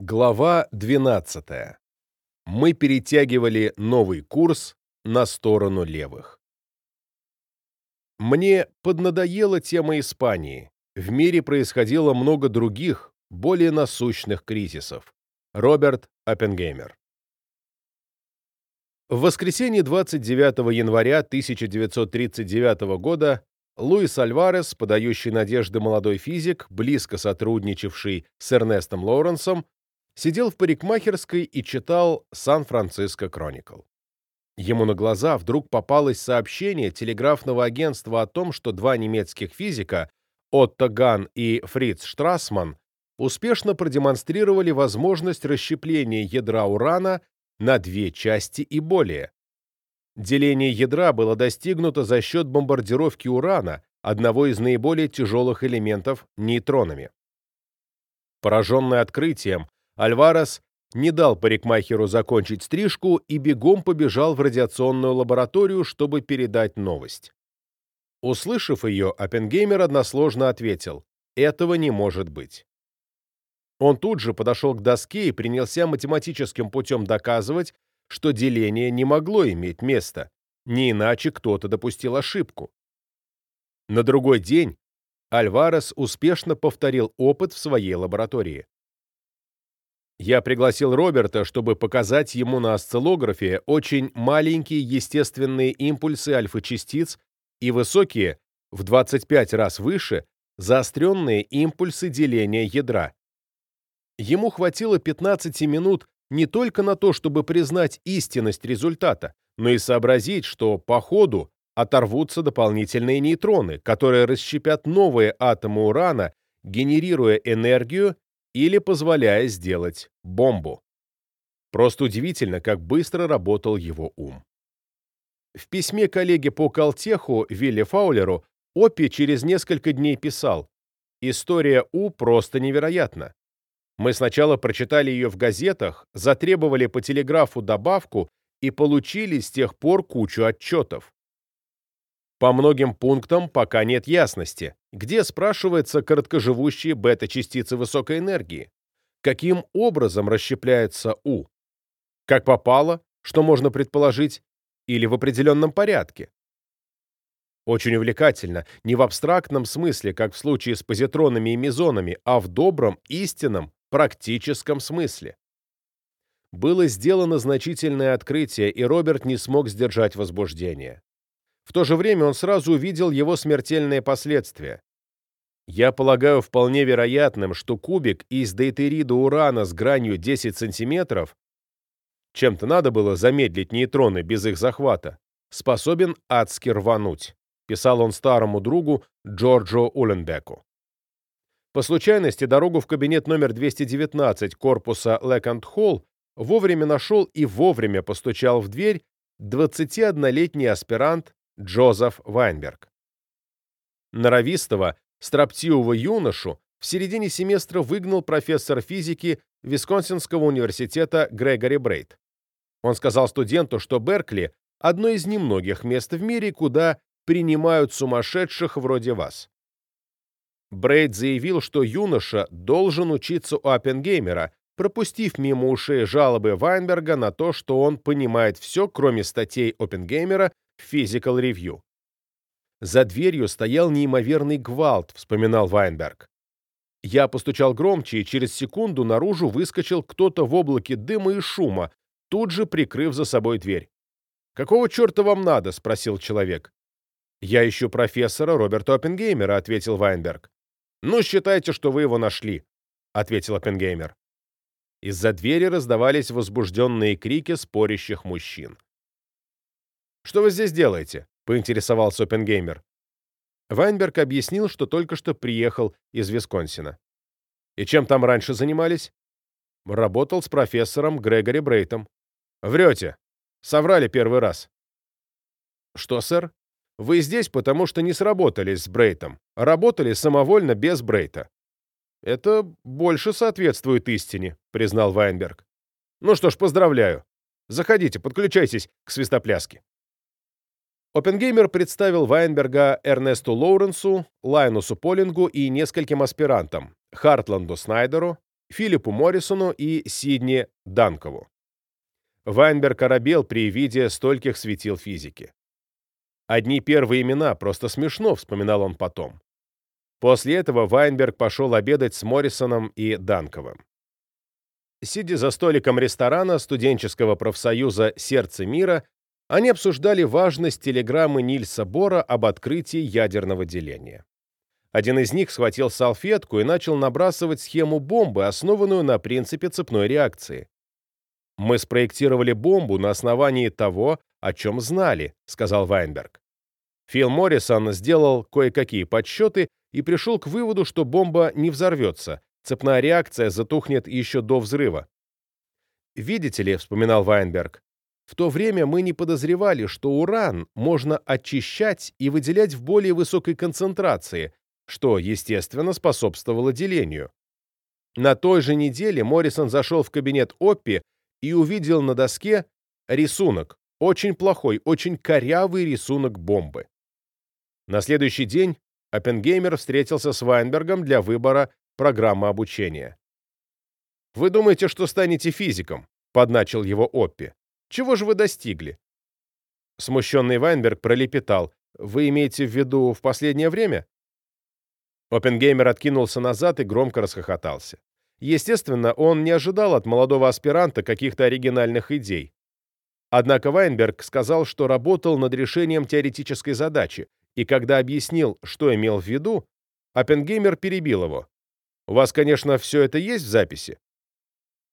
Глава 12. Мы перетягивали новый курс на сторону левых. Мне поднадоела тема Испании. В мире происходило много других, более насущных кризисов. Роберт Оппенгеймер. В воскресенье 29 января 1939 года Луис Альварес, подающий надежды молодой физик, близко сотрудничавший с Эрнестом Лоуренсом, сидел в парикмахерской и читал «Сан-Франциско Кроникл». Ему на глаза вдруг попалось сообщение телеграфного агентства о том, что два немецких физика, Отто Ган и Фриц Штрасман, успешно продемонстрировали возможность расщепления ядра урана на две части и более. Деление ядра было достигнуто за счет бомбардировки урана, одного из наиболее тяжелых элементов, нейтронами. Пораженный открытием, Альварес не дал парикмахеру закончить стрижку и бегом побежал в радиационную лабораторию, чтобы передать новость. Услышав ее, Оппенгеймер односложно ответил «Этого не может быть». Он тут же подошел к доске и принялся математическим путем доказывать, что деление не могло иметь места, не иначе кто-то допустил ошибку. На другой день Альварес успешно повторил опыт в своей лаборатории. Я пригласил Роберта, чтобы показать ему на осциллографе очень маленькие естественные импульсы альфа-частиц и высокие, в 25 раз выше, заостренные импульсы деления ядра. Ему хватило 15 минут не только на то, чтобы признать истинность результата, но и сообразить, что по ходу оторвутся дополнительные нейтроны, которые расщепят новые атомы урана, генерируя энергию или позволяя сделать бомбу. Просто удивительно, как быстро работал его ум. В письме коллеге по Калтеху Вилли Фаулеру Оппи через несколько дней писал «История У просто невероятна. Мы сначала прочитали ее в газетах, затребовали по телеграфу добавку и получили с тех пор кучу отчетов. По многим пунктам пока нет ясности, где, спрашивается, короткоживущие бета-частицы высокой энергии, каким образом расщепляется У, как попало, что можно предположить, или в определенном порядке. Очень увлекательно, не в абстрактном смысле, как в случае с позитронами и мезонами, а в добром, истинном, практическом смысле. Было сделано значительное открытие, и Роберт не смог сдержать возбуждение. В то же время он сразу увидел его смертельные последствия. Я полагаю вполне вероятным, что кубик из дейтерида урана с гранью 10 сантиметров чем-то надо было замедлить нейтроны без их захвата, способен адски рвануть, писал он старому другу Джорджо Уленбеку. По случайности дорогу в кабинет номер 219 корпуса Лекант-Холл вовремя нашел и вовремя постучал в дверь 21-летний аспирант Джозеф Вайнберг. Норовистого, строптивого юношу в середине семестра выгнал профессор физики Висконсинского университета Грегори Брейт. Он сказал студенту, что Беркли – одно из немногих мест в мире, куда принимают сумасшедших вроде вас. Брейд заявил, что юноша должен учиться у Оппенгеймера, пропустив мимо ушей жалобы Вайнберга на то, что он понимает все, кроме статей Оппенгеймера Physical Review. За дверью стоял неимоверный гвалт, вспоминал Вайнберг. Я постучал громче, и через секунду наружу выскочил кто-то в облаке дыма и шума, тут же прикрыв за собой дверь. «Какого черта вам надо?» — спросил человек. «Я ищу профессора Роберта Оппенгеймера», — ответил Вайнберг. «Ну, считайте, что вы его нашли», — ответил Оппенгеймер. Из-за двери раздавались возбужденные крики спорящих мужчин. «Что вы здесь делаете?» — поинтересовался Оппенгеймер. Вайнберг объяснил, что только что приехал из Висконсина. «И чем там раньше занимались?» «Работал с профессором Грегори Брейтом». «Врете. Соврали первый раз». «Что, сэр? Вы здесь, потому что не сработались с Брейтом. Работали самовольно без Брейта». «Это больше соответствует истине», — признал Вайнберг. «Ну что ж, поздравляю. Заходите, подключайтесь к свистопляске». Оппенгеймер представил Вайнберга Эрнесту Лоуренсу, Лайнусу Полингу и нескольким аспирантам, Хартланду Снайдеру, Филиппу Моррисону и Сидни Данкову. Вайнберг оробел при виде стольких светил физики. Одни первые имена, просто смешно, вспоминал он потом. После этого Вайнберг пошел обедать с Моррисоном и Данковым. Сидя за столиком ресторана студенческого профсоюза «Сердце мира», они обсуждали важность телеграммы Нильса Бора об открытии ядерного деления. Один из них схватил салфетку и начал набрасывать схему бомбы, основанную на принципе цепной реакции. «Мы спроектировали бомбу на основании того, о чем знали», — сказал Вайнберг. Фил Моррисон сделал кое-какие подсчеты и пришел к выводу, что бомба не взорвется, цепная реакция затухнет еще до взрыва. «Видите ли», — вспоминал Вайнберг, «в то время мы не подозревали, что уран можно очищать и выделять в более высокой концентрации, что, естественно, способствовало делению. На той же неделе Моррисон зашел в кабинет Оппи и увидел на доске рисунок, очень плохой, очень корявый рисунок бомбы. На следующий день Оппенгеймер встретился с Вайнбергом для выбора программы обучения. «Вы думаете, что станете физиком?» — подначил его Оппи. «Чего же вы достигли?» Смущенный Вайнберг пролепетал. «Вы имеете в виду в последнее время?» Оппенгеймер откинулся назад и громко расхохотался. Естественно, он не ожидал от молодого аспиранта каких-то оригинальных идей. Однако Вайнберг сказал, что работал над решением теоретической задачи, и когда объяснил, что имел в виду, Оппенгеймер перебил его. «У вас, конечно, все это есть в записи?»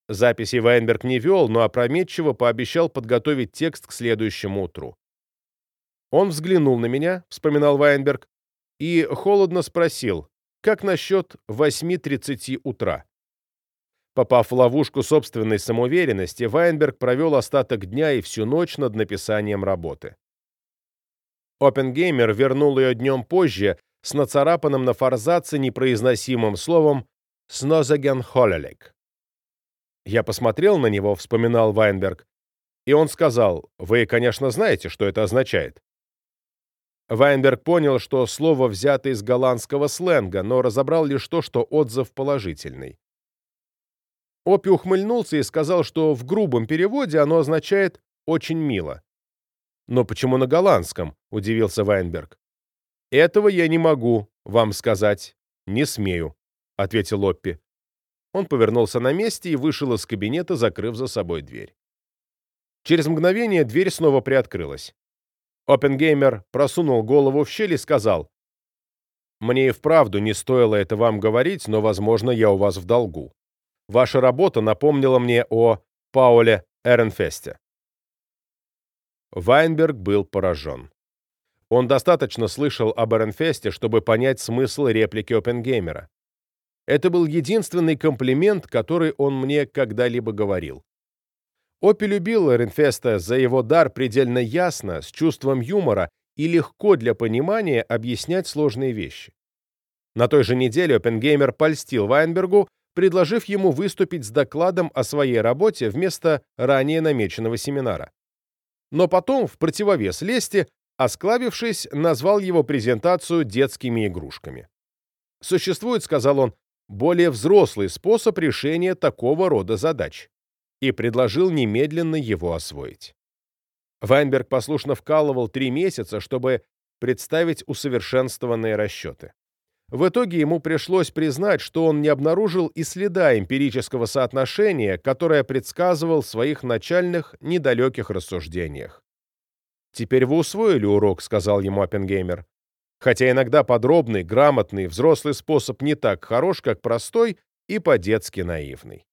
Записи Вайнберг не вел, но опрометчиво пообещал подготовить текст к следующему утру. «Он взглянул на меня», — вспоминал Вайнберг, и холодно спросил, как насчет 8.30 утра. Попав в ловушку собственной самоуверенности, Вайнберг провел остаток дня и всю ночь над написанием работы. Оппенгеймер вернул ее днем позже с нацарапанным на форзаце непроизносимым словом «снозаген холлелек». «Я посмотрел на него», — вспоминал Вайнберг, и он сказал, «Вы, конечно, знаете, что это означает». Вайнберг понял, что слово взято из голландского сленга, но разобрал лишь то, что отзыв положительный. Опи ухмыльнулся и сказал, что в грубом переводе оно означает «очень мило». «Но почему на голландском?» — удивился Вайнберг. «Этого я не могу вам сказать. Не смею», — ответил Оппи. Он повернулся на месте и вышел из кабинета, закрыв за собой дверь. Через мгновение дверь снова приоткрылась. Оппенгеймер просунул голову в щель и сказал, «Мне и вправду не стоило это вам говорить, но, возможно, я у вас в долгу. Ваша работа напомнила мне о Пауле Эренфесте». Вайнберг был поражен. Он достаточно слышал об Эренфесте, чтобы понять смысл реплики Оппенгеймера. Это был единственный комплимент, который он мне когда-либо говорил. Опи любил Ренфеста за его дар предельно ясно, с чувством юмора и легко для понимания объяснять сложные вещи. На той же неделе Оппенгеймер польстил Вайнбергу, предложив ему выступить с докладом о своей работе вместо ранее намеченного семинара. Но потом, в противовес лести, осклабившись, назвал его презентацию детскими игрушками. «Существует, — сказал он, — более взрослый способ решения такого рода задач и предложил немедленно его освоить. Вайнберг послушно вкалывал три месяца, чтобы представить усовершенствованные расчеты. В итоге ему пришлось признать, что он не обнаружил и следа эмпирического соотношения, которое предсказывал в своих начальных недалеких рассуждениях. «Теперь вы усвоили урок», — сказал ему Оппенгеймер. «Хотя иногда подробный, грамотный, взрослый способ не так хорош, как простой и по-детски наивный».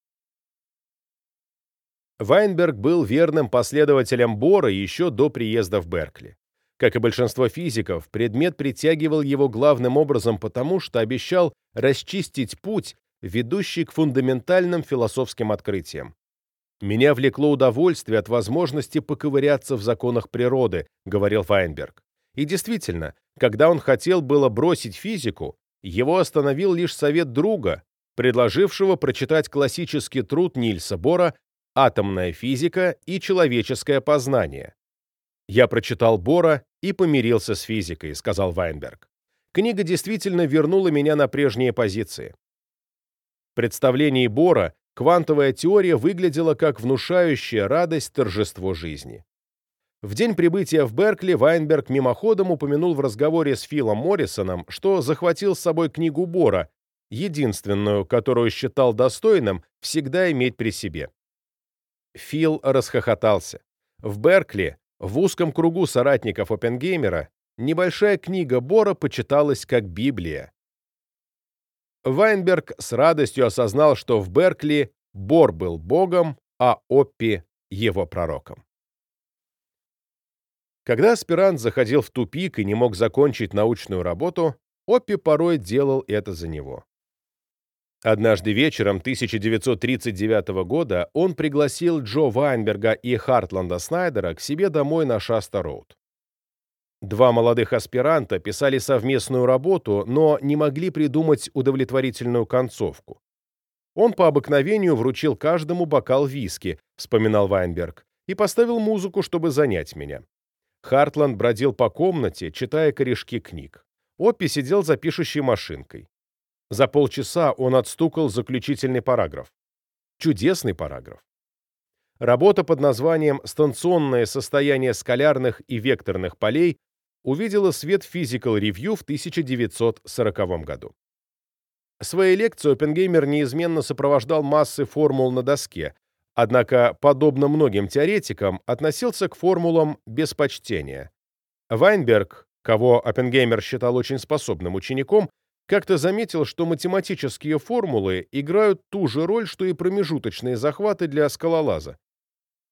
Вайнберг был верным последователем Бора еще до приезда в Беркли. Как и большинство физиков, предмет притягивал его главным образом потому, что обещал расчистить путь, ведущий к фундаментальным философским открытиям. «Меня влекло удовольствие от возможности поковыряться в законах природы», — говорил Вайнберг. И действительно, когда он хотел было бросить физику, его остановил лишь совет друга, предложившего прочитать классический труд Нильса Бора атомная физика и человеческое познание. Я прочитал Бора и помирился с физикой, сказал Вайнберг. Книга действительно вернула меня на прежние позиции. представлении Бора квантовая теория выглядела как внушающая радость торжество жизни. В день прибытия в Беркли Вайнберг мимоходом упомянул в разговоре с Филом Моррисоном, что захватил с собой книгу Бора, единственную, которую считал достойным всегда иметь при себе. Фил расхохотался. В Беркли, в узком кругу соратников Оппенгеймера, небольшая книга Бора почиталась как Библия. Вайнберг с радостью осознал, что в Беркли Бор был богом, а Оппи — его пророком. Когда аспирант заходил в тупик и не мог закончить научную работу, Оппи порой делал это за него. Однажды вечером 1939 года он пригласил Джо Вайнберга и Хартланда Снайдера к себе домой на Шаста-Роуд. Два молодых аспиранта писали совместную работу, но не могли придумать удовлетворительную концовку. Он по обыкновению вручил каждому бокал виски, вспоминал Вайнберг, и поставил музыку, чтобы занять меня. Хартланд бродил по комнате, читая корешки книг. Оппи сидел за пишущей машинкой. За полчаса он отстукал заключительный параграф. Чудесный параграф. Работа под названием «Станционное состояние скалярных и векторных полей» увидела свет Physical Review в 1940 году. Своей лекцию Оппенгеймер неизменно сопровождал массы формул на доске, однако, подобно многим теоретикам, относился к формулам без почтения. Вайнберг, кого Оппенгеймер считал очень способным учеником, как-то заметил, что математические формулы играют ту же роль, что и промежуточные захваты для скалолаза.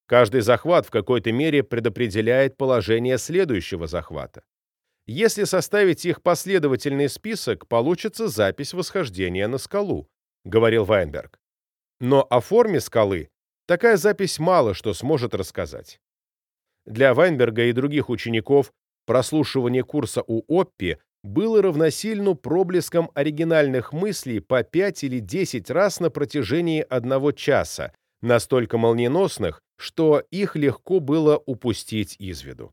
Каждый захват в какой-то мере предопределяет положение следующего захвата. Если составить их последовательный список, получится запись восхождения на скалу, говорил Вайнберг. Но о форме скалы такая запись мало что сможет рассказать. Для Вайнберга и других учеников прослушивание курса у Оппи было равносильно проблескам оригинальных мыслей по 5 или 10 раз на протяжении одного часа, настолько молниеносных, что их легко было упустить из виду.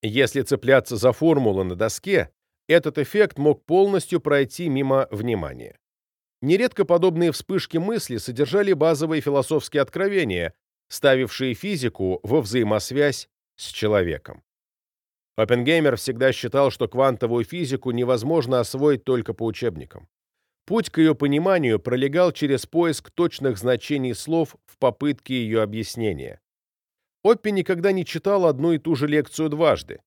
Если цепляться за формулы на доске, этот эффект мог полностью пройти мимо внимания. Нередко подобные вспышки мысли содержали базовые философские откровения, ставившие физику во взаимосвязь с человеком. Оппенгеймер всегда считал, что квантовую физику невозможно освоить только по учебникам. Путь к ее пониманию пролегал через поиск точных значений слов в попытке ее объяснения. Оппи никогда не читал одну и ту же лекцию дважды.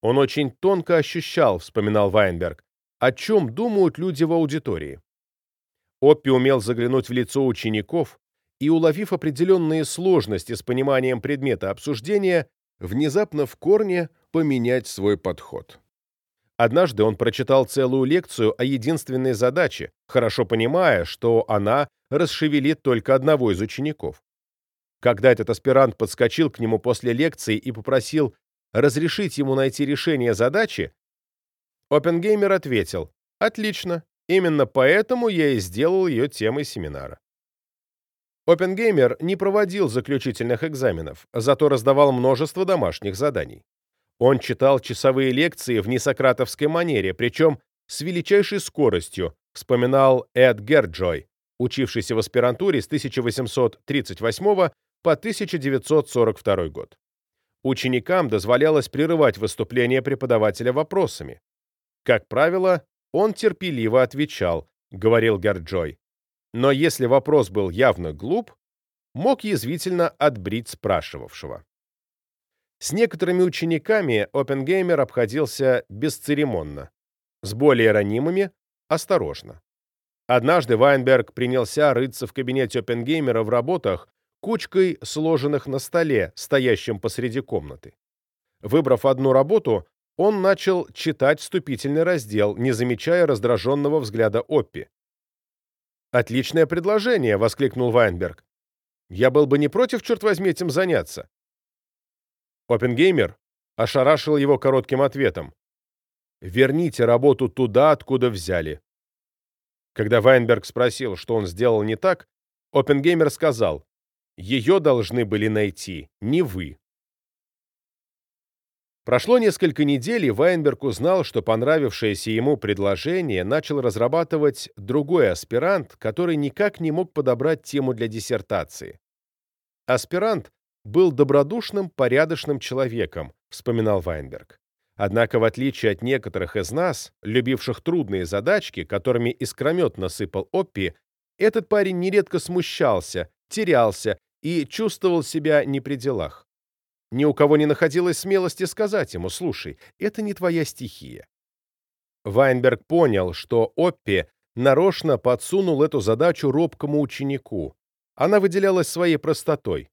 Он очень тонко ощущал, вспоминал Вайнберг, о чем думают люди в аудитории. Оппи умел заглянуть в лицо учеников и, уловив определенные сложности с пониманием предмета обсуждения, внезапно в корне поменять свой подход. Однажды он прочитал целую лекцию о единственной задаче, хорошо понимая, что она расшевелит только одного из учеников. Когда этот аспирант подскочил к нему после лекции и попросил разрешить ему найти решение задачи, Оппенгеймер ответил «Отлично, именно поэтому я и сделал ее темой семинара». Оппенгеймер не проводил заключительных экзаменов, зато раздавал множество домашних заданий. Он читал часовые лекции в несократовской манере, причем с величайшей скоростью, вспоминал Эд Герджой, учившийся в аспирантуре с 1838 по 1942 год. Ученикам дозволялось прерывать выступление преподавателя вопросами. Как правило, он терпеливо отвечал, говорил Герджой. Но если вопрос был явно глуп, мог язвительно отбрить спрашивавшего. С некоторыми учениками Оппенгеймер обходился бесцеремонно, с более ранимыми – осторожно. Однажды Вайнберг принялся рыться в кабинете Оппенгеймера в работах, кучкой сложенных на столе, стоящем посреди комнаты. Выбрав одну работу, он начал читать вступительный раздел, не замечая раздраженного взгляда Оппи. «Отличное предложение!» — воскликнул Вайнберг. «Я был бы не против, черт возьми, этим заняться. Оппенгеймер ошарашил его коротким ответом. «Верните работу туда, откуда взяли». Когда Вайнберг спросил, что он сделал не так, Оппенгеймер сказал, «Ее должны были найти, не вы». Прошло несколько недель, и Вайнберг узнал, что понравившееся ему предложение начал разрабатывать другой аспирант, который никак не мог подобрать тему для диссертации. Аспирант был добродушным, порядочным человеком, вспоминал Вайнберг. Однако, в отличие от некоторых из нас, любивших трудные задачки, которыми искрометно сыпал Оппи, этот парень нередко смущался, терялся и чувствовал себя не при делах. Ни у кого не находилось смелости сказать ему, слушай, это не твоя стихия. Вайнберг понял, что Оппи нарочно подсунул эту задачу робкому ученику. Она выделялась своей простотой.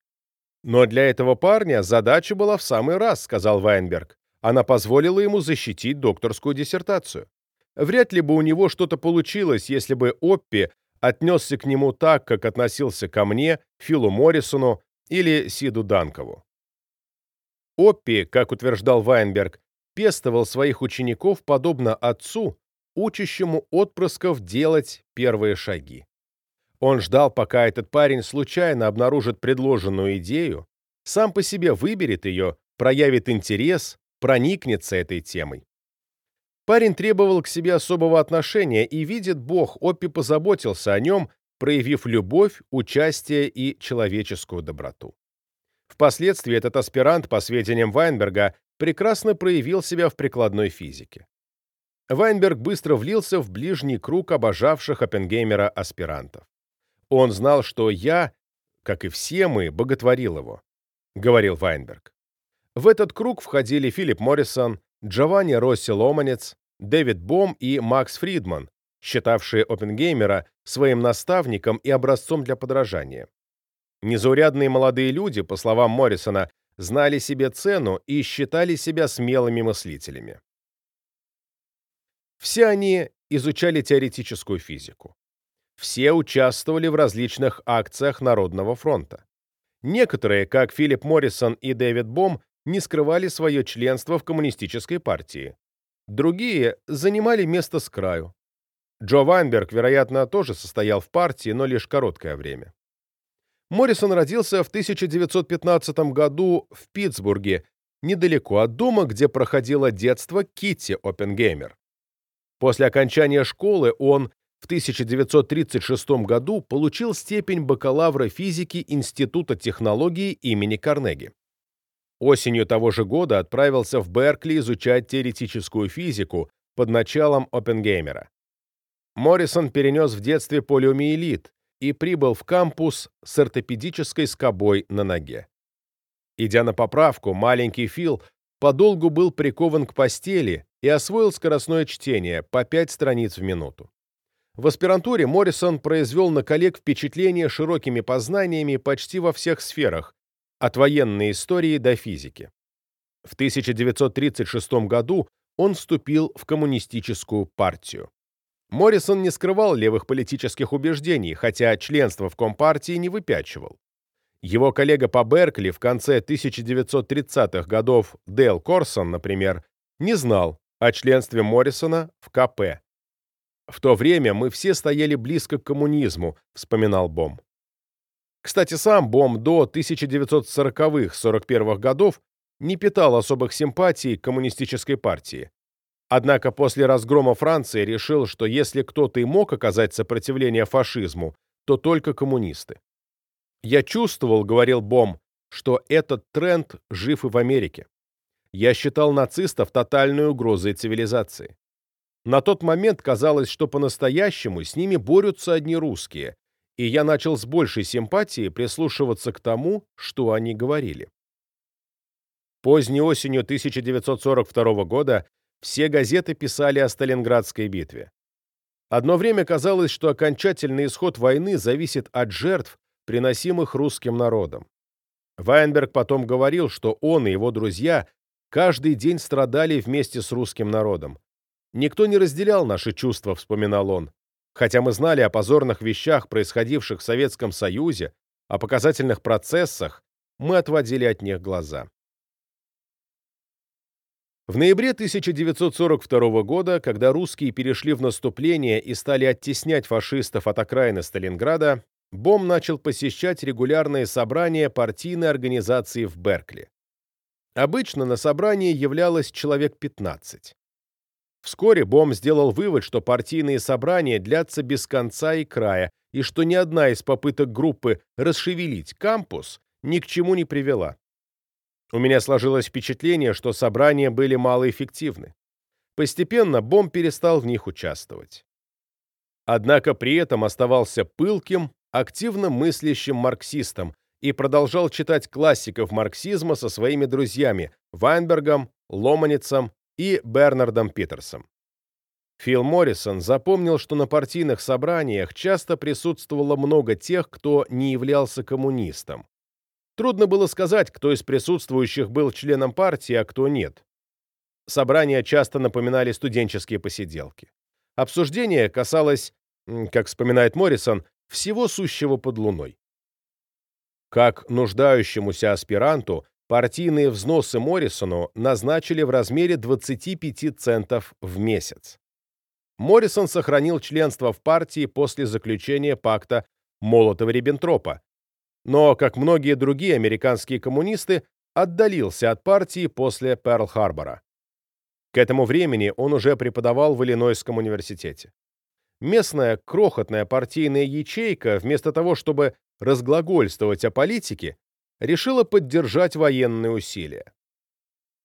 Но для этого парня задача была в самый раз, сказал Вайнберг. Она позволила ему защитить докторскую диссертацию. Вряд ли бы у него что-то получилось, если бы Оппи отнесся к нему так, как относился ко мне, Филу Моррисону или Сиду Данкову. Оппи, как утверждал Вайнберг, пестовал своих учеников подобно отцу, учащему отпрысков делать первые шаги. Он ждал, пока этот парень случайно обнаружит предложенную идею, сам по себе выберет ее, проявит интерес, проникнется этой темой. Парень требовал к себе особого отношения, и, видит Бог, Оппи позаботился о нем, проявив любовь, участие и человеческую доброту. Впоследствии этот аспирант, по сведениям Вайнберга, прекрасно проявил себя в прикладной физике. Вайнберг быстро влился в ближний круг обожавших Оппенгеймера аспирантов. Он знал, что я, как и все мы, боготворил его, говорил Вайнберг. В этот круг входили Филипп Моррисон, Джованни Росси Ломанец, Дэвид Бом и Макс Фридман, считавшие Оппенгеймера своим наставником и образцом для подражания. Незаурядные молодые люди, по словам Моррисона, знали себе цену и считали себя смелыми мыслителями. Все они изучали теоретическую физику. Все участвовали в различных акциях Народного фронта. Некоторые, как Филипп Моррисон и Дэвид Бом, не скрывали свое членство в коммунистической партии. Другие занимали место с краю. Джо Вайнберг, вероятно, тоже состоял в партии, но лишь короткое время. Моррисон родился в 1915 году в Питтсбурге, недалеко от дома, где проходило детство Китти Оппенгеймер. После окончания школы он в 1936 году получил степень бакалавра физики Института технологий имени Карнеги. Осенью того же года отправился в Беркли изучать теоретическую физику под началом Оппенгеймера. Моррисон перенес в детстве полиомиелит и прибыл в кампус с ортопедической скобой на ноге. Идя на поправку, маленький Фил подолгу был прикован к постели и освоил скоростное чтение по пять страниц в минуту. В аспирантуре Моррисон произвел на коллег впечатление широкими познаниями почти во всех сферах, от военной истории до физики. В 1936 году он вступил в коммунистическую партию. Моррисон не скрывал левых политических убеждений, хотя членство в Компартии не выпячивал. Его коллега по Беркли в конце 1930-х годов Дейл Корсон, например, не знал о членстве Моррисона в КП. «В то время мы все стояли близко к коммунизму», — вспоминал Бом. Кстати, сам Бом до 1940-41-х годов не питал особых симпатий к коммунистической партии. Однако после разгрома Франции решил, что если кто-то и мог оказать сопротивление фашизму, то только коммунисты. «Я чувствовал, — говорил Бом, — что этот тренд жив и в Америке. Я считал нацистов тотальной угрозой цивилизации. На тот момент казалось, что по-настоящему с ними борются одни русские, и я начал с большей симпатией прислушиваться к тому, что они говорили. Поздней осенью 1942 года все газеты писали о Сталинградской битве. Одно время казалось, что окончательный исход войны зависит от жертв, приносимых русским народом. Вайнберг потом говорил, что он и его друзья каждый день страдали вместе с русским народом. «Никто не разделял наши чувства», — вспоминал он. Хотя мы знали о позорных вещах, происходивших в Советском Союзе, о показательных процессах, мы отводили от них глаза. В ноябре 1942 года, когда русские перешли в наступление и стали оттеснять фашистов от окраины Сталинграда, Бом начал посещать регулярные собрания партийной организации в Беркли. Обычно на собрании являлось человек 15. Вскоре Бом сделал вывод, что партийные собрания длятся без конца и края, и что ни одна из попыток группы расшевелить кампус ни к чему не привела. У меня сложилось впечатление, что собрания были малоэффективны. Постепенно Бом перестал в них участвовать. Однако при этом оставался пылким, активно мыслящим марксистом и продолжал читать классиков марксизма со своими друзьями Вайнбергом, Ломаницем и Бернардом Питерсом. Фил Моррисон запомнил, что на партийных собраниях часто присутствовало много тех, кто не являлся коммунистом. Трудно было сказать, кто из присутствующих был членом партии, а кто нет. Собрания часто напоминали студенческие посиделки. Обсуждение касалось, как вспоминает Моррисон, всего сущего под луной. Как нуждающемуся аспиранту партийные взносы Моррисону назначили в размере 25 центов в месяц. Моррисон сохранил членство в партии после заключения пакта Молотова-Риббентропа, но, как многие другие американские коммунисты, отдалился от партии после Перл-Харбора. К этому времени он уже преподавал в Иллинойском университете. Местная крохотная партийная ячейка, вместо того, чтобы разглагольствовать о политике, решила поддержать военные усилия.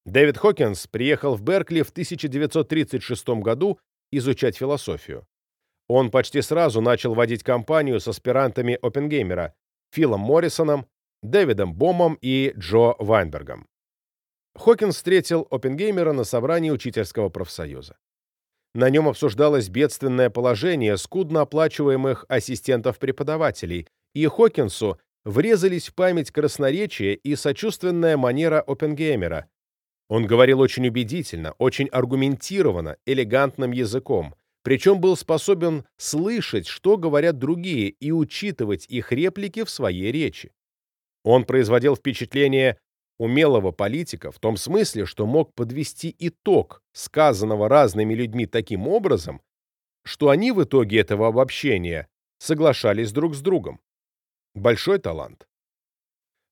Дэвид Хокинс приехал в Беркли в 1936 году изучать философию. Он почти сразу начал водить кампанию с аспирантами Оппенгеймера Филом Моррисоном, Дэвидом Бомом и Джо Вайнбергом. Хокинс встретил Оппенгеймера на собрании учительского профсоюза. На нем обсуждалось бедственное положение скудно оплачиваемых ассистентов-преподавателей, и Хокинсу врезались в память красноречие и сочувственная манера Оппенгеймера. Он говорил очень убедительно, очень аргументированно, элегантным языком, причем был способен слышать, что говорят другие, и учитывать их реплики в своей речи. Он производил впечатление умелого политика в том смысле, что мог подвести итог сказанного разными людьми таким образом, что они в итоге этого обобщения соглашались друг с другом. Большой талант.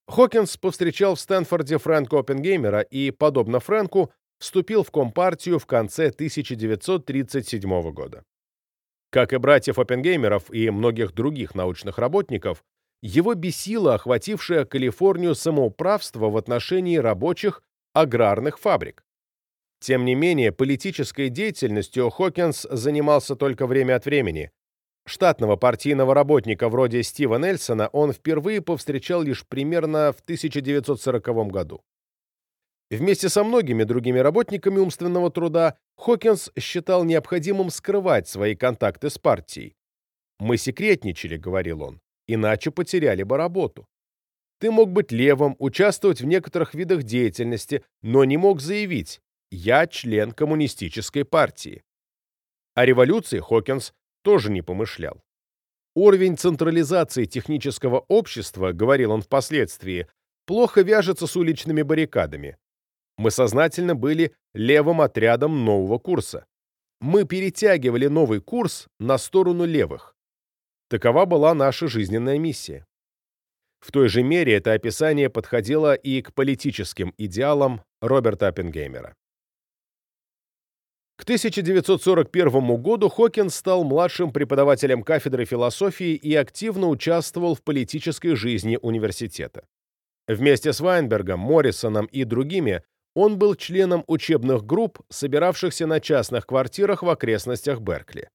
Хокинс повстречал в Стэнфорде Фрэнка Оппенгеймера и, подобно Фрэнку, вступил в Компартию в конце 1937 года. Как и братьев Оппенгеймеров и многих других научных работников, его бесило охватившее Калифорнию самоуправство в отношении рабочих аграрных фабрик. Тем не менее, политической деятельностью Хокинс занимался только время от времени, Штатного партийного работника вроде Стива Нельсона он впервые повстречал лишь примерно в 1940 году. Вместе со многими другими работниками умственного труда Хокинс считал необходимым скрывать свои контакты с партией. «Мы секретничали», — говорил он, — «иначе потеряли бы работу. Ты мог быть левым, участвовать в некоторых видах деятельности, но не мог заявить «я член коммунистической партии». О революции Хокинс тоже не помышлял. Уровень централизации технического общества, говорил он впоследствии, плохо вяжется с уличными баррикадами. Мы сознательно были левым отрядом нового курса. Мы перетягивали новый курс на сторону левых. Такова была наша жизненная миссия. В той же мере это описание подходило и к политическим идеалам Роберта Оппенгеймера. К 1941 году Хокинс стал младшим преподавателем кафедры философии и активно участвовал в политической жизни университета. Вместе с Вайнбергом, Моррисоном и другими он был членом учебных групп, собиравшихся на частных квартирах в окрестностях Беркли.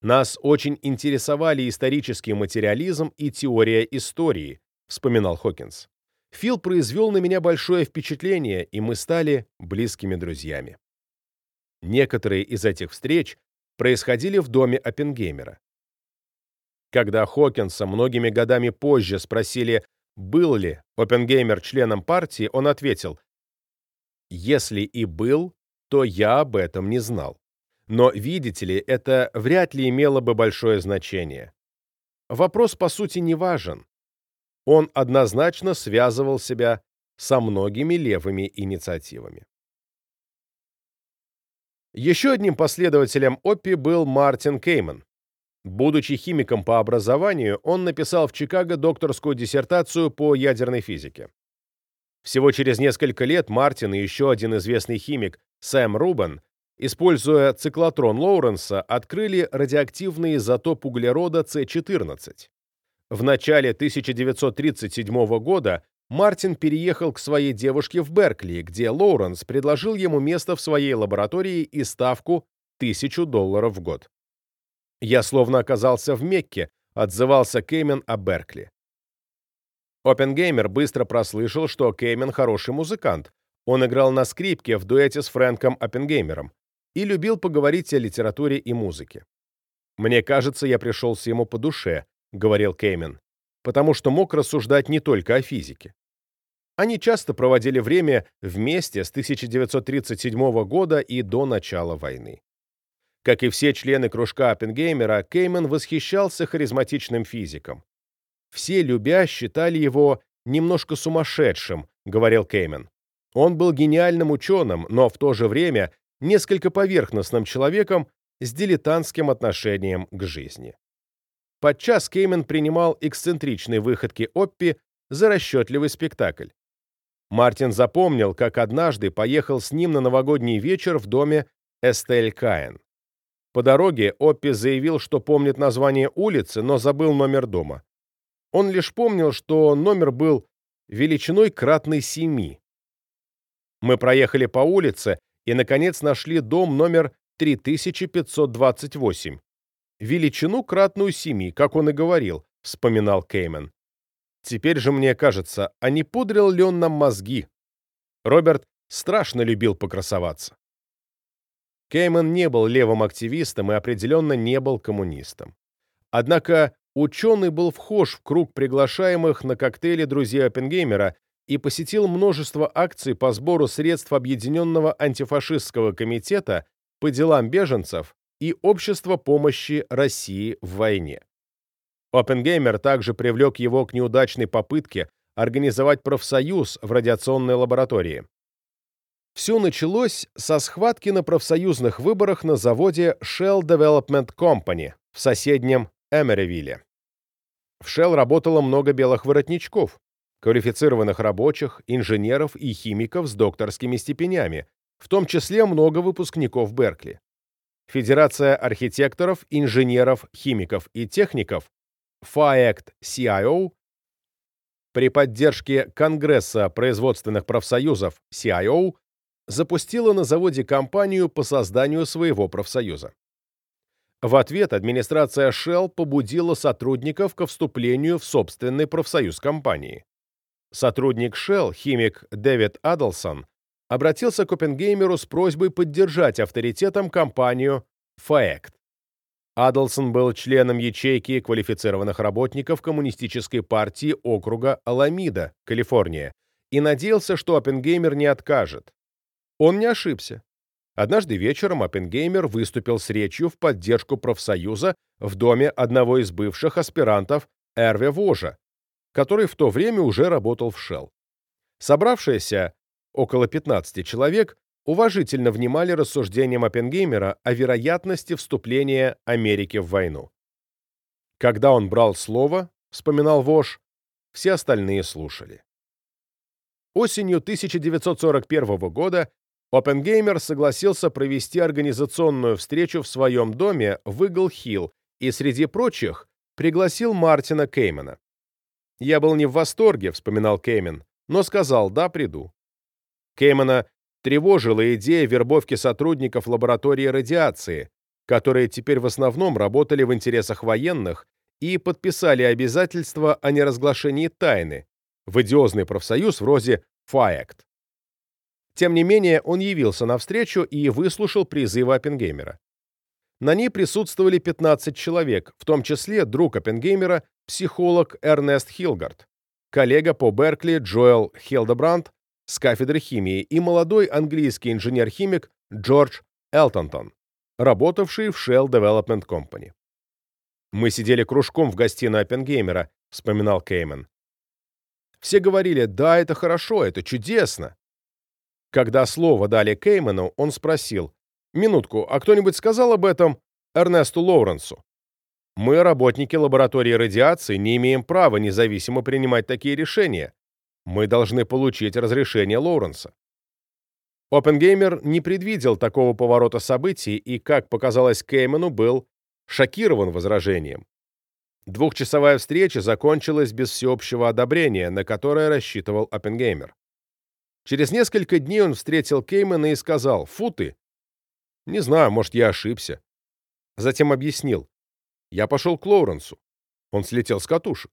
Нас очень интересовали исторический материализм и теория истории, вспоминал Хокинс. Фил произвел на меня большое впечатление, и мы стали близкими друзьями. Некоторые из этих встреч происходили в доме Оппенгеймера. Когда Хокинса многими годами позже спросили, был ли Оппенгеймер членом партии, он ответил, «Если и был, то я об этом не знал. Но, видите ли, это вряд ли имело бы большое значение. Вопрос, по сути, не важен. Он однозначно связывал себя со многими левыми инициативами. Еще одним последователем Оппи был Мартин Кейман. Будучи химиком по образованию, он написал в Чикаго докторскую диссертацию по ядерной физике. Всего через несколько лет Мартин и еще один известный химик Сэм Рубен, используя циклотрон Лоуренса, открыли радиоактивный изотоп углерода С14. В начале 1937 года Мартин переехал к своей девушке в Беркли, где Лоуренс предложил ему место в своей лаборатории и ставку 1000 долларов в год. «Я словно оказался в Мекке», — отзывался Кеймен о Беркли. Оппенгеймер быстро прослышал, что Кеймен хороший музыкант. Он играл на скрипке в дуэте с Фрэнком Оппенгеймером и любил поговорить о литературе и музыке. «Мне кажется, я пришелся ему по душе», — говорил Кеймен, потому что мог рассуждать не только о физике. Они часто проводили время вместе с 1937 года и до начала войны. Как и все члены кружка Оппенгеймера, Кеймен восхищался харизматичным физиком. Все любя считали его немножко сумасшедшим, говорил Кеймен. Он был гениальным ученым, но в то же время несколько поверхностным человеком с дилетантским отношением к жизни. Подчас Кеймен принимал эксцентричные выходки Оппи за расчетливый спектакль. Мартин запомнил, как однажды поехал с ним на новогодний вечер в доме Эстель Каин. По дороге Оппи заявил, что помнит название улицы, но забыл номер дома. Он лишь помнил, что номер был величиной кратной семи. Мы проехали по улице и, наконец, нашли дом номер 3528. Величину кратную семи, как он и говорил, вспоминал Кеймен. Теперь же мне кажется, а не пудрил ли он нам мозги? Роберт страшно любил покрасоваться. Кейман не был левым активистом и определенно не был коммунистом. Однако ученый был вхож в круг приглашаемых на коктейли друзей Оппенгеймера и посетил множество акций по сбору средств Объединенного антифашистского комитета по делам беженцев и Общества помощи России в войне. Оппенгеймер также привлек его к неудачной попытке организовать профсоюз в радиационной лаборатории. Все началось со схватки на профсоюзных выборах на заводе Shell Development Company в соседнем Эмеривилле. В Shell работало много белых воротничков, квалифицированных рабочих, инженеров и химиков с докторскими степенями, в том числе много выпускников Беркли. Федерация архитекторов, инженеров, химиков и техников FAECT-CIO при поддержке Конгресса производственных профсоюзов CIO запустила на заводе кампанию по созданию своего профсоюза. В ответ администрация Shell побудила сотрудников ко вступлению в собственный профсоюз компании. Сотрудник Shell, химик Дэвид Адлсон, обратился к Оппенгеймеру с просьбой поддержать авторитетом компанию FAECT. Адлсон был членом ячейки квалифицированных работников Коммунистической партии округа Аламида, Калифорния, и надеялся, что Оппенгеймер не откажет. Он не ошибся. Однажды вечером Оппенгеймер выступил с речью в поддержку профсоюза в доме одного из бывших аспирантов Эрве Вожа, который в то время уже работал в Shell. Собравшиеся, около 15 человек, уважительно внимали рассуждениям Оппенгеймера о вероятности вступления Америки в войну. Когда он брал слово, вспоминал Вож, все остальные слушали. Осенью 1941 года Оппенгеймер согласился провести организационную встречу в своем доме в Игл-Хилл и, среди прочих, пригласил Мартина Кеймена. «Я был не в восторге», — вспоминал Кеймен, но сказал «да, приду». Кеймена тревожила идея вербовки сотрудников лаборатории радиации, которые теперь в основном работали в интересах военных и подписали обязательства о неразглашении тайны в идиозный профсоюз вроде FAECT. Тем не менее, он явился на встречу и выслушал призывы Оппенгеймера. На ней присутствовали 15 человек, в том числе друг Оппенгеймера, психолог Эрнест Хилгард, коллега по Беркли Джоэл Хилдебранд с кафедры химии и молодой английский инженер-химик Джордж Элтонтон, работавший в Shell Development Company. «Мы сидели кружком в гостиной Оппенгеймера», — вспоминал Кеймен. Все говорили «да, это хорошо, это чудесно». Когда слово дали Кеймену, он спросил «Минутку, а кто-нибудь сказал об этом Эрнесту Лоуренсу?» «Мы, работники лаборатории радиации, не имеем права независимо принимать такие решения. Мы должны получить разрешение Лоуренса. Оппенгеймер не предвидел такого поворота событий и, как показалось Кейману, был шокирован возражением. Двухчасовая встреча закончилась без всеобщего одобрения, на которое рассчитывал Оппенгеймер. Через несколько дней он встретил Кеймана и сказал «Фу ты!» «Не знаю, может, я ошибся». Затем объяснил «Я пошел к Лоуренсу». Он слетел с катушек.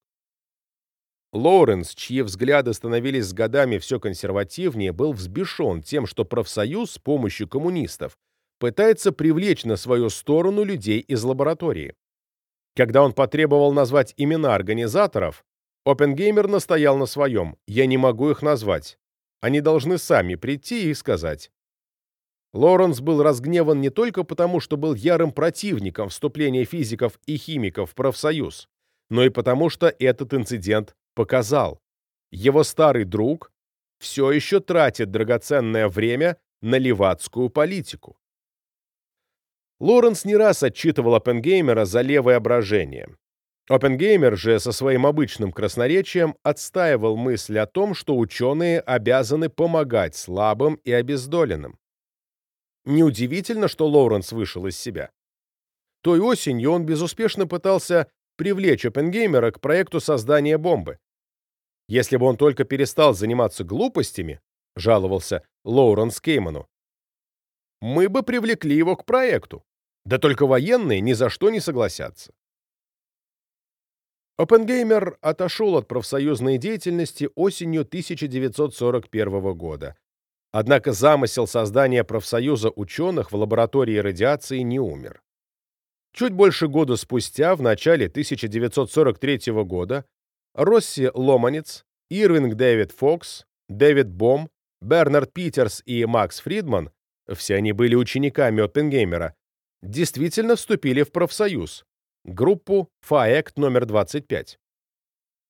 Лоуренс, чьи взгляды становились с годами все консервативнее, был взбешен тем, что профсоюз с помощью коммунистов пытается привлечь на свою сторону людей из лаборатории. Когда он потребовал назвать имена организаторов, Оппенгеймер настоял на своем «я не могу их назвать». Они должны сами прийти и сказать. Лоренс был разгневан не только потому, что был ярым противником вступления физиков и химиков в профсоюз, но и потому, что этот инцидент показал, его старый друг все еще тратит драгоценное время на левацкую политику. Лоренс не раз отчитывал Оппенгеймера за левое брожение. Оппенгеймер же со своим обычным красноречием отстаивал мысль о том, что ученые обязаны помогать слабым и обездоленным. Неудивительно, что Лоуренс вышел из себя. Той осенью он безуспешно пытался привлечь Оппенгеймера к проекту создания бомбы. Если бы он только перестал заниматься глупостями, жаловался Лоуренс Кейману, мы бы привлекли его к проекту. Да только военные ни за что не согласятся. Оппенгеймер отошел от профсоюзной деятельности осенью 1941 года. Однако замысел создания профсоюза ученых в лаборатории радиации не умер. Чуть больше года спустя, в начале 1943 года, Росси Ломанец, Ирвинг Дэвид Фокс, Дэвид Бом, Бернард Питерс и Макс Фридман, все они были учениками Оппенгеймера, действительно вступили в профсоюз, группу FAECT номер 25.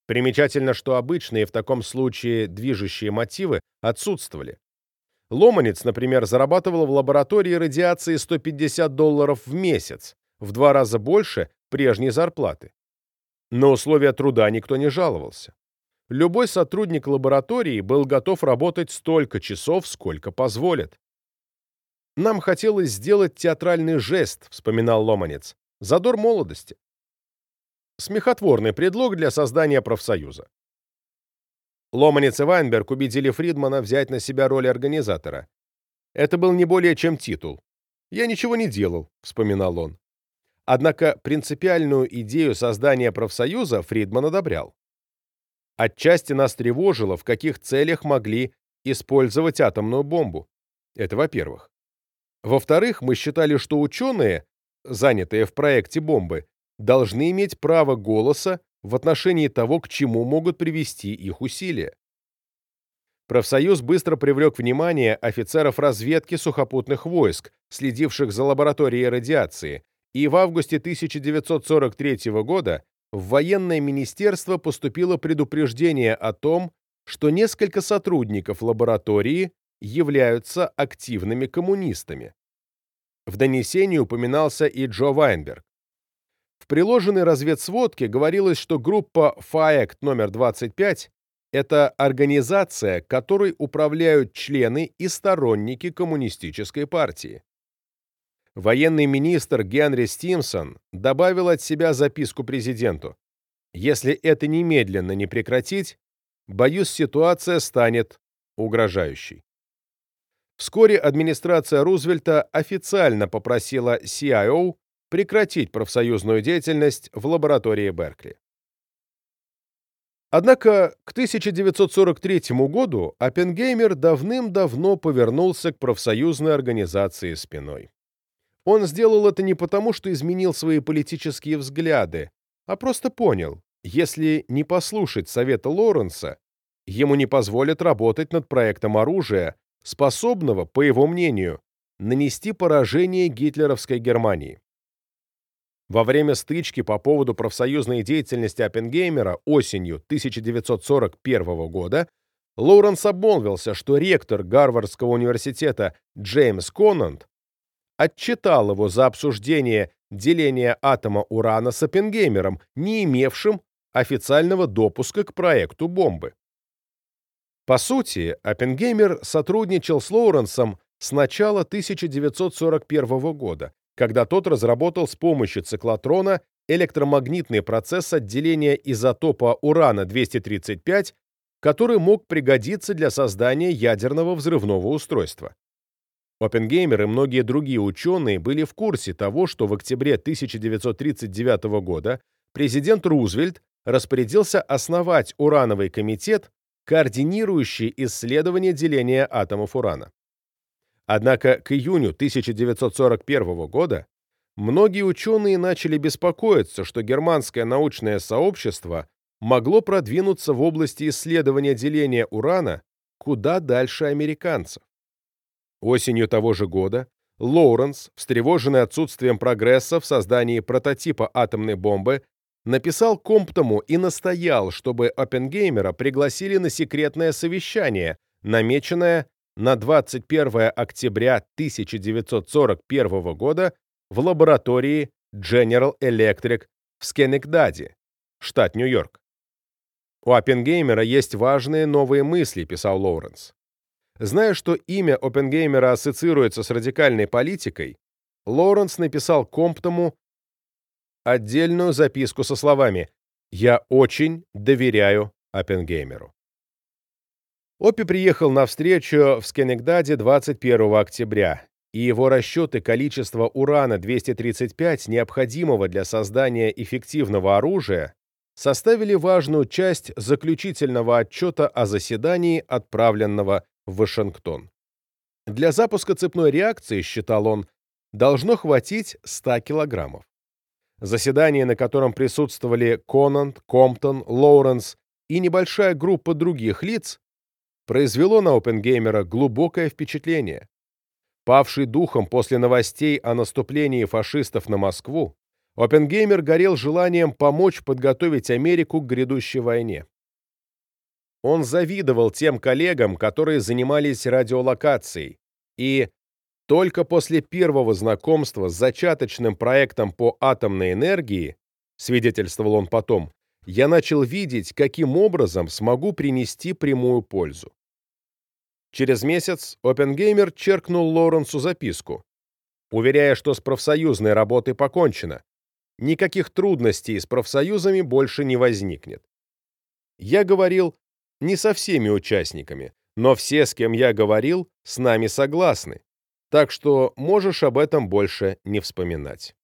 Примечательно, что обычные в таком случае движущие мотивы отсутствовали. Ломанец, например, зарабатывал в лаборатории радиации 150 долларов в месяц, в два раза больше прежней зарплаты. На условия труда никто не жаловался. Любой сотрудник лаборатории был готов работать столько часов, сколько позволят. «Нам хотелось сделать театральный жест», — вспоминал Ломанец. «Задор молодости». Смехотворный предлог для создания профсоюза. Ломанец и Вайнберг убедили Фридмана взять на себя роль организатора. Это был не более чем титул. «Я ничего не делал», — вспоминал он. Однако принципиальную идею создания профсоюза Фридман одобрял. Отчасти нас тревожило, в каких целях могли использовать атомную бомбу. Это во-первых. Во-вторых, мы считали, что ученые, занятые в проекте бомбы, должны иметь право голоса в отношении того, к чему могут привести их усилия. Профсоюз быстро привлек внимание офицеров разведки сухопутных войск, следивших за лабораторией радиации, и в августе 1943 года в военное министерство поступило предупреждение о том, что несколько сотрудников лаборатории являются активными коммунистами. В донесении упоминался и Джо Вайнберг. В приложенной разведсводке говорилось, что группа FAECT номер 25 – это организация, которой управляют члены и сторонники коммунистической партии. Военный министр Генри Стимсон добавил от себя записку президенту. Если это немедленно не прекратить, боюсь, ситуация станет угрожающей. Вскоре администрация Рузвельта официально попросила CIO прекратить профсоюзную деятельность в лаборатории Беркли. Однако к 1943 году Оппенгеймер давным-давно повернулся к профсоюзной организации спиной. Он сделал это не потому, что изменил свои политические взгляды, а просто понял, если не послушать совета Лоренса, ему не позволят работать над проектом оружия, способного, по его мнению, нанести поражение гитлеровской Германии. Во время стычки по поводу профсоюзной деятельности Оппенгеймера осенью 1941 года Лоуренс обмолвился, что ректор Гарвардского университета Джеймс Коннант отчитал его за обсуждение деления атома урана с Оппенгеймером, не имевшим официального допуска к проекту бомбы. По сути, Оппенгеймер сотрудничал с Лоуренсом с начала 1941 года, когда тот разработал с помощью циклотрона электромагнитный процесс отделения изотопа урана-235, который мог пригодиться для создания ядерного взрывного устройства. Оппенгеймер и многие другие ученые были в курсе того, что в октябре 1939 года президент Рузвельт распорядился основать урановый комитет, координирующий исследование деления атомов урана. Однако к июню 1941 года многие ученые начали беспокоиться, что германское научное сообщество могло продвинуться в области исследования деления урана куда дальше американцев. Осенью того же года Лоуренс, встревоженный отсутствием прогресса в создании прототипа атомной бомбы, написал Комптому и настоял, чтобы Оппенгеймера пригласили на секретное совещание, намеченное на 21 октября 1941 года в лаборатории General Electric в Скенекдаде, штат Нью-Йорк. «У Оппенгеймера есть важные новые мысли», — писал Лоуренс. Зная, что имя Оппенгеймера ассоциируется с радикальной политикой, Лоуренс написал Комптому отдельную записку со словами «Я очень доверяю Оппенгеймеру». Оппи приехал на встречу в Скенегдаде 21 октября, и его расчеты количества урана-235, необходимого для создания эффективного оружия, составили важную часть заключительного отчета о заседании, отправленного в Вашингтон. Для запуска цепной реакции, считал он, должно хватить 100 килограммов. Заседание, на котором присутствовали Конант, Комптон, Лоуренс и небольшая группа других лиц, произвело на Опенгеймера глубокое впечатление. Павший духом после новостей о наступлении фашистов на Москву, Опенгеймер горел желанием помочь подготовить Америку к грядущей войне. Он завидовал тем коллегам, которые занимались радиолокацией, и только после первого знакомства с зачаточным проектом по атомной энергии, свидетельствовал он потом, я начал видеть, каким образом смогу принести прямую пользу. Через месяц Опенгеймер черкнул Лоренсу записку, уверяя, что с профсоюзной работой покончено. Никаких трудностей с профсоюзами больше не возникнет. Я говорил не со всеми участниками, но все, с кем я говорил, с нами согласны, так что можешь об этом больше не вспоминать.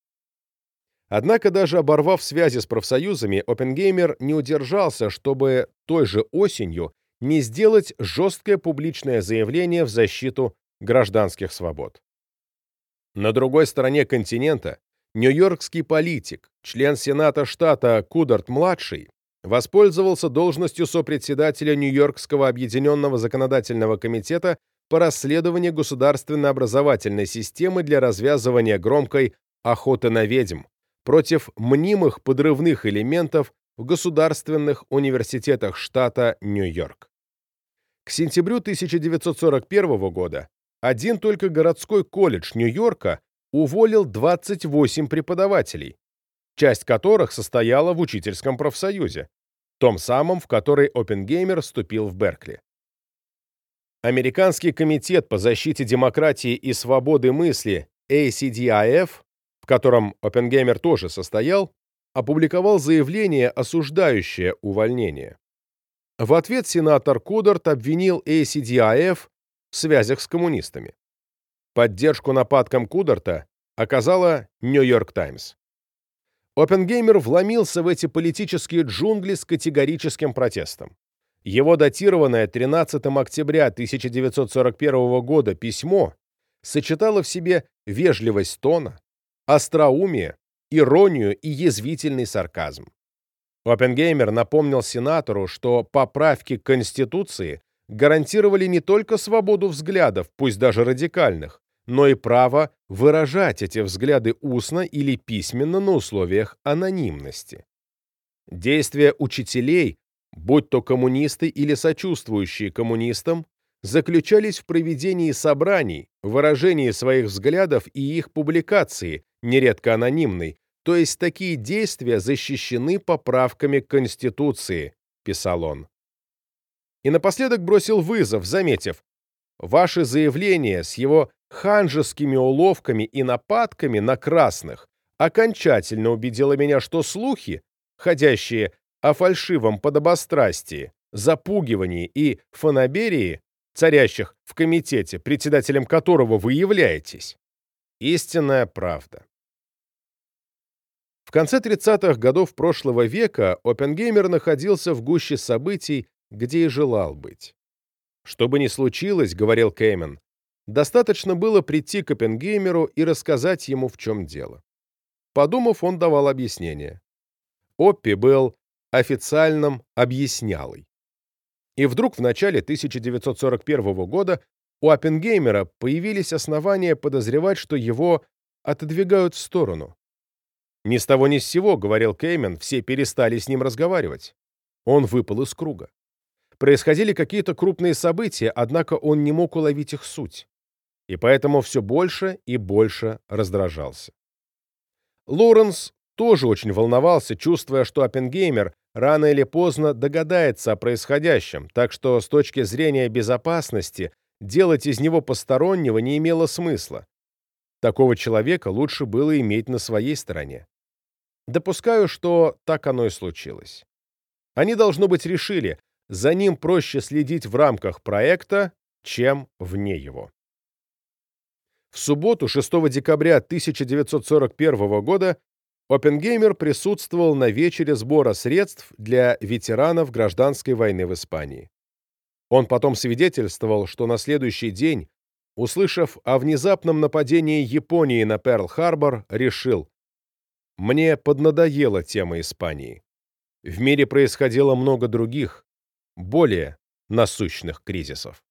Однако даже оборвав связи с профсоюзами, Опенгеймер не удержался, чтобы той же осенью не сделать жесткое публичное заявление в защиту гражданских свобод. На другой стороне континента нью-йоркский политик, член Сената штата Кударт-младший, воспользовался должностью сопредседателя Нью-Йоркского объединенного законодательного комитета по расследованию государственно-образовательной системы для развязывания громкой охоты на ведьм против мнимых подрывных элементов в государственных университетах штата Нью-Йорк. К сентябрю 1941 года один только городской колледж Нью-Йорка уволил 28 преподавателей, часть которых состояла в учительском профсоюзе, том самом, в который Оппенгеймер вступил в Беркли. Американский комитет по защите демократии и свободы мысли ACDIF, в котором Оппенгеймер тоже состоял, опубликовал заявление, осуждающее увольнение. В ответ сенатор Кударт обвинил ACDIF в связях с коммунистами. Поддержку нападкам Кударта оказала Нью-Йорк Таймс. Оппенгеймер вломился в эти политические джунгли с категорическим протестом. Его датированное 13 октября 1941 года письмо сочетало в себе вежливость тона, остроумие, иронию и язвительный сарказм. Оппенгеймер напомнил сенатору, что поправки к Конституции гарантировали не только свободу взглядов, пусть даже радикальных, но и право выражать эти взгляды устно или письменно на условиях анонимности. Действия учителей, будь то коммунисты или сочувствующие коммунистам, заключались в проведении собраний, выражении своих взглядов и их публикации, нередко анонимной, то есть такие действия защищены поправками к Конституции, писал он. и напоследок бросил вызов, заметив, «Ваше заявление с его ханжескими уловками и нападками на красных окончательно убедило меня, что слухи, ходящие о фальшивом подобострастии, запугивании и фанаберии, царящих в комитете, председателем которого вы являетесь, истинная правда. В конце 30-х годов прошлого века Оппенгеймер находился в гуще событий, где и желал быть. «Что бы ни случилось, — говорил Кеймен, — достаточно было прийти к Оппенгеймеру и рассказать ему, в чем дело». Подумав, он давал объяснение. Оппи был официальным объяснялой. И вдруг в начале 1941 года у Оппенгеймера появились основания подозревать, что его отодвигают в сторону. «Ни с того ни с сего», — говорил Кеймен, — «все перестали с ним разговаривать». Он выпал из круга. Происходили какие-то крупные события, однако он не мог уловить их суть. И поэтому все больше и больше раздражался. Лоренс тоже очень волновался, чувствуя, что Оппенгеймер рано или поздно догадается о происходящем, так что с точки зрения безопасности делать из него постороннего не имело смысла. Такого человека лучше было иметь на своей стороне. Допускаю, что так оно и случилось. Они, должно быть, решили, за ним проще следить в рамках проекта, чем вне его. В субботу, 6 декабря 1941 года, Оппенгеймер присутствовал на вечере сбора средств для ветеранов гражданской войны в Испании. Он потом свидетельствовал, что на следующий день, услышав о внезапном нападении Японии на Перл-Харбор, решил «Мне поднадоела тема Испании. В мире происходило много других, более насущных кризисов».